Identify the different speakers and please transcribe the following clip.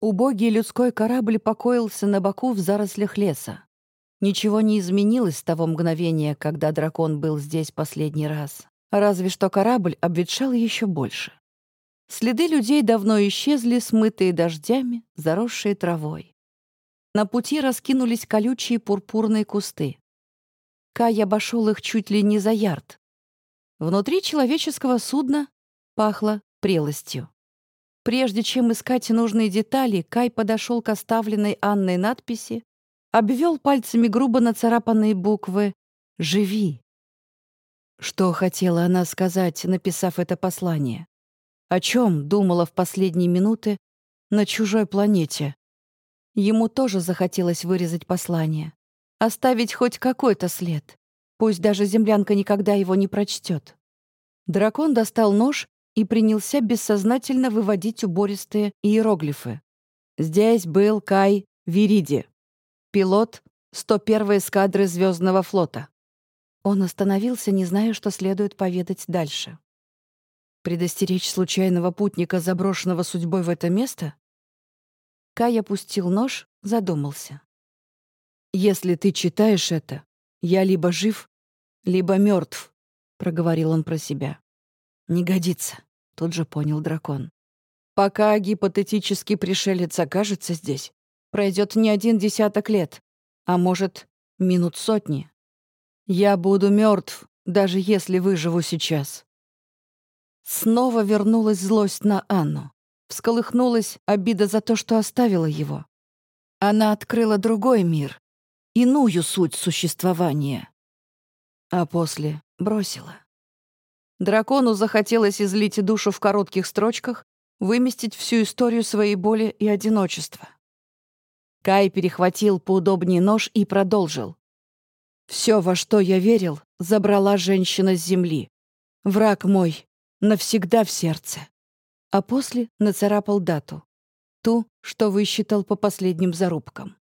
Speaker 1: Убогий людской корабль покоился на боку в зарослях леса. Ничего не изменилось с того мгновения, когда дракон был здесь последний раз. Разве что корабль обветшал еще больше. Следы людей давно исчезли, смытые дождями, заросшие травой. На пути раскинулись колючие пурпурные кусты. Кай обошел их чуть ли не за ярд. Внутри человеческого судна пахло прелостью. Прежде чем искать нужные детали, Кай подошел к оставленной Анной надписи, обвел пальцами грубо нацарапанные буквы «Живи». Что хотела она сказать, написав это послание? О чем думала в последние минуты на чужой планете? Ему тоже захотелось вырезать послание. Оставить хоть какой-то след. Пусть даже землянка никогда его не прочтет. Дракон достал нож и принялся бессознательно выводить убористые иероглифы. Здесь был Кай Вириди, пилот 101-й эскадры Звездного флота. Он остановился, не зная, что следует поведать дальше. Предостеречь случайного путника, заброшенного судьбой в это место? Кай опустил нож, задумался. «Если ты читаешь это, я либо жив, либо мертв, проговорил он про себя. «Не годится», — тут же понял дракон. «Пока гипотетический пришелец окажется здесь, пройдет не один десяток лет, а может, минут сотни. Я буду мертв, даже если выживу сейчас». Снова вернулась злость на Анну. Всколыхнулась обида за то, что оставила его. Она открыла другой мир, иную суть существования. А после бросила. Дракону захотелось излить душу в коротких строчках, выместить всю историю своей боли и одиночества. Кай перехватил поудобнее нож и продолжил. «Все, во что я верил, забрала женщина с земли. Враг мой, навсегда в сердце». А после нацарапал дату. Ту, что высчитал по последним зарубкам.